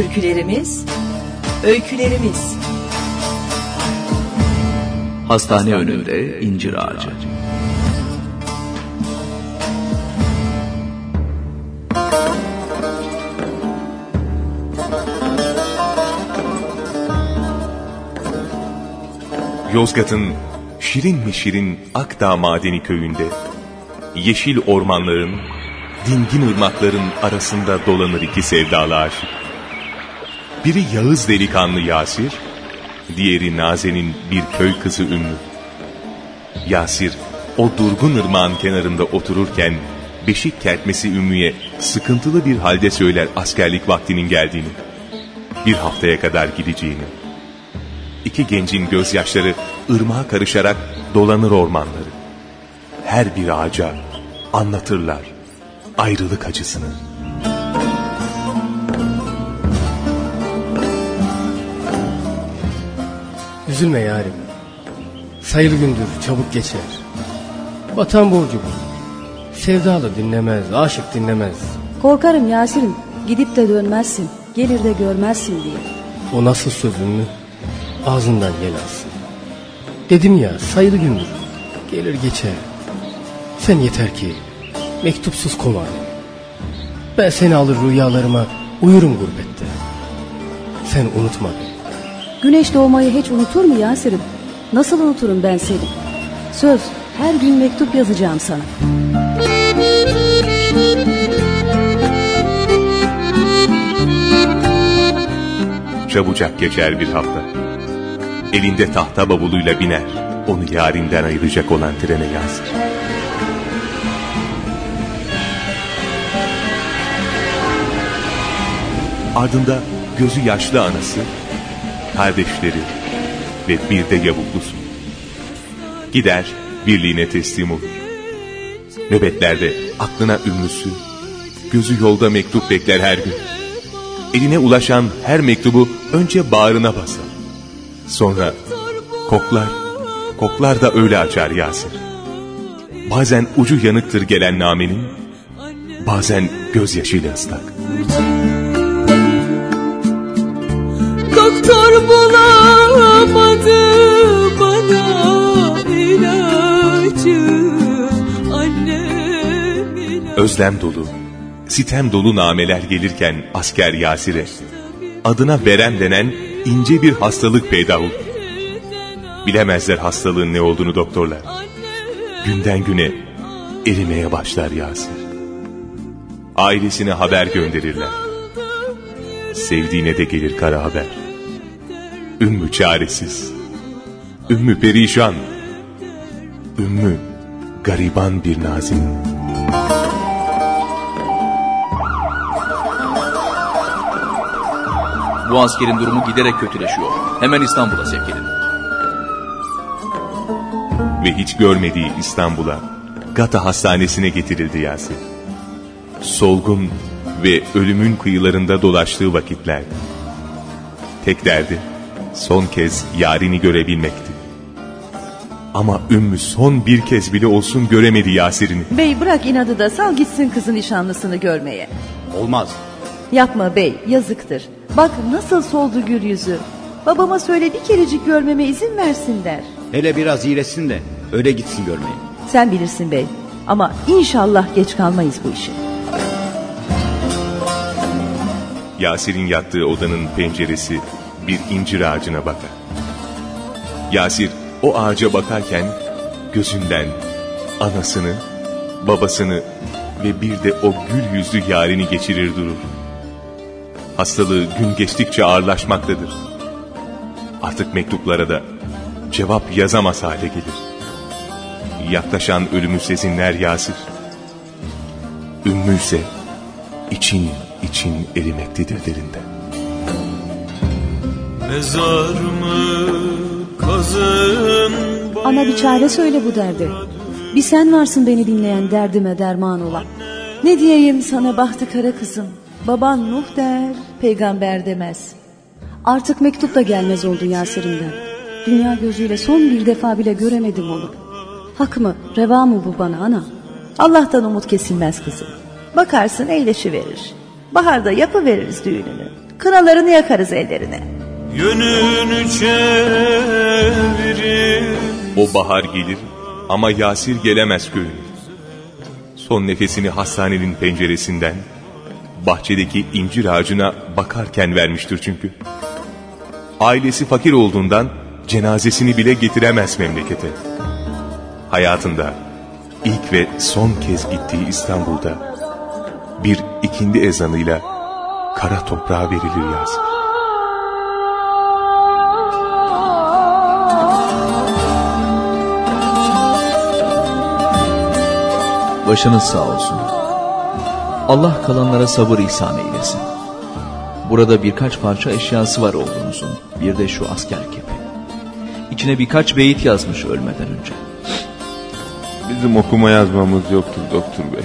Türkülerimiz, öykülerimiz. Hastane önünde incir ağacı. Yozgat'ın şirin mi şirin Akdağ Madeni köyünde yeşil ormanların, dingin ırmakların arasında dolanır iki sevdalı aşık. Biri Yağız delikanlı Yasir, diğeri Naze'nin bir köy kızı Ümmü. Yasir, o durgun ırmağın kenarında otururken, beşik kertmesi Ümmü'ye sıkıntılı bir halde söyler askerlik vaktinin geldiğini, bir haftaya kadar gideceğini. İki gencin gözyaşları ırmağa karışarak dolanır ormanları. Her bir ağaca anlatırlar ayrılık acısını. Üzülme yarim. Sayılı gündür çabuk geçer. Vatan borcu bu. Sevdalı dinlemez, aşık dinlemez. Korkarım Yasir'im gidip de dönmezsin. Gelir de görmezsin diye. O nasıl sözün mü? Ağzından yel alsın. Dedim ya sayılı gündür. Gelir geçer. Sen yeter ki mektupsuz koma. Ben seni alır rüyalarıma uyurum gurbette. Sen unutma beni. Güneş doğmayı hiç unutur mu Yasir'im? Nasıl unuturum ben seni? Söz her gün mektup yazacağım sana. Çabucak geçer bir hafta. Elinde tahta bavuluyla biner. Onu yarinden ayıracak olan trene Yasir. Ardında gözü yaşlı anası, kardeşleri ve bir de yavuklusu. Gider birliğine teslim olur. Nöbetlerde aklına ümmüsü, gözü yolda mektup bekler her gün. Eline ulaşan her mektubu önce bağrına basar. Sonra koklar, koklar da öyle açar Yasir. Bazen ucu yanıktır gelen namenin, bazen gözyaşıyla ıslak. Doktor bulamadı bana ilacı Annem ilacı Özlem dolu, sitem dolu nameler gelirken asker Yasir'e adına verem denen ince bir hastalık peyda. Bilemezler hastalığın ne olduğunu doktorlar. Günden güne erimeye başlar Yasir. Ailesine haber gönderirler. Sevdiğine de gelir kara haber. Ümmü çaresiz. Ümmü perişan. Ümmü gariban bir nazin. Bu askerin durumu giderek kötüleşiyor. Hemen İstanbul'a sevk edin. Ve hiç görmediği İstanbul'a Gata Hastanesi'ne getirildi Yasir. Solgun ve ölümün kıyılarında dolaştığı vakitler. Tek derdi son kez yarini görebilmekti. Ama Ümmü son bir kez bile olsun göremedi Yasir'ini. Bey bırak inadı da sal gitsin kızın nişanlısını görmeye. Olmaz. Yapma bey yazıktır. Bak nasıl soldu gül yüzü. Babama söyle bir kerecik görmeme izin versin der. Hele biraz iyileşsin de öyle gitsin görmeye. Sen bilirsin bey. Ama inşallah geç kalmayız bu işe. Yasir'in yattığı odanın penceresi bir incir ağacına bakar. Yasir o ağaca bakarken gözünden anasını, babasını ve bir de o gül yüzlü yarini geçirir durur. Hastalığı gün geçtikçe ağırlaşmaktadır. Artık mektuplara da cevap yazamaz hale gelir. Yaklaşan ölümü sezinler Yasir. Ümmü ise için için erimektedir derinden. Mezar mı kazın Ama bir çare söyle bu derde. Bir sen varsın beni dinleyen derdime derman olan. Ne diyeyim sana bahtı kara kızım. Baban Nuh der, peygamber demez. Artık mektup da gelmez oldu Yasir'imden. Dünya gözüyle son bir defa bile göremedim onu. Hak mı, reva mı bu bana ana? Allah'tan umut kesilmez kızım. Bakarsın eğleşi verir. Baharda yapıveririz düğününü. Kınalarını yakarız ellerine. Yönünü çevirir O bahar gelir ama Yasir gelemez köyüne. Son nefesini hastanenin penceresinden, bahçedeki incir ağacına bakarken vermiştir çünkü. Ailesi fakir olduğundan cenazesini bile getiremez memlekete. Hayatında ilk ve son kez gittiği İstanbul'da bir ikindi ezanıyla kara toprağa verilir Yasir. Başınız sağ olsun. Allah kalanlara sabır ihsan eylesin. Burada birkaç parça eşyası var oğlunuzun. Bir de şu asker kepi. İçine birkaç beyit yazmış ölmeden önce. Bizim okuma yazmamız yoktur doktor bey.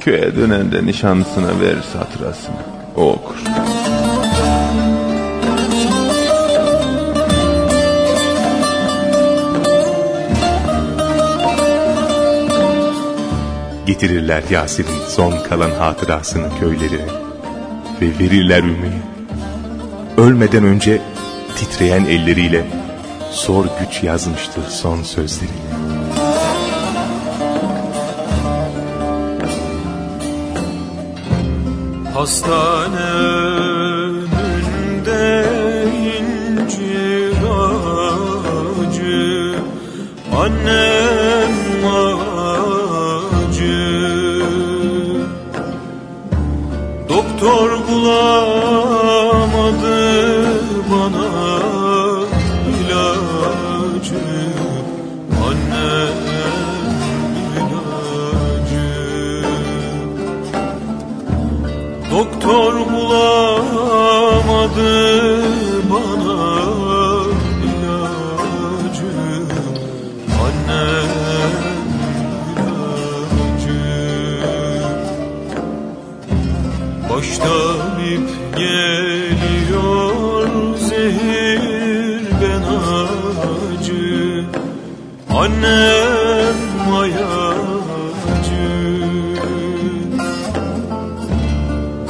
Köye dönen de nişanlısına verir hatırasını. O okur. Getirirler Yasir'in son kalan hatırasını köylerine ve verirler Ümmü'ye. Ölmeden önce titreyen elleriyle zor güç yazmıştır son sözleri. Hastane önünde incir ağacı Annem Baştan ip geliyor zehir ben acı. Annem mayacı.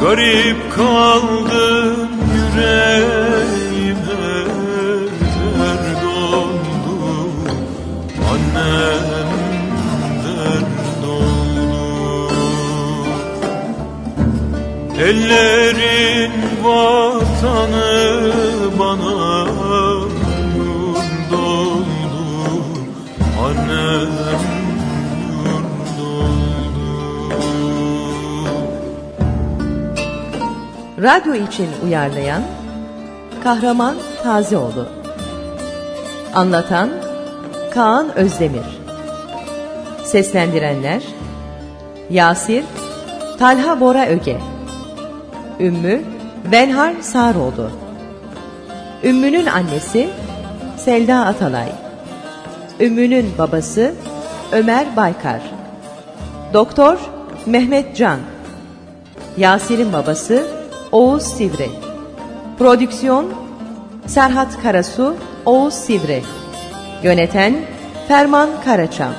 Garip kaldım yüreğime dert oldu Annem dert Ellerin vatanı bana yurt oldu Annem yurt oldu Radyo için uyarlayan Kahraman Tazioğlu. Anlatan Kaan Özdemir. Seslendirenler Yasir Talha Bora Öge Ümmü Benhar Sağroğlu Ümmü'nün annesi Selda Atalay Ümmü'nün babası Ömer Baykar Doktor Mehmet Can Yasir'in babası Oğuz Sivri. Prodüksiyon Serhat Karasu, Oğuz Sivri. Yöneten Ferman Karaçam.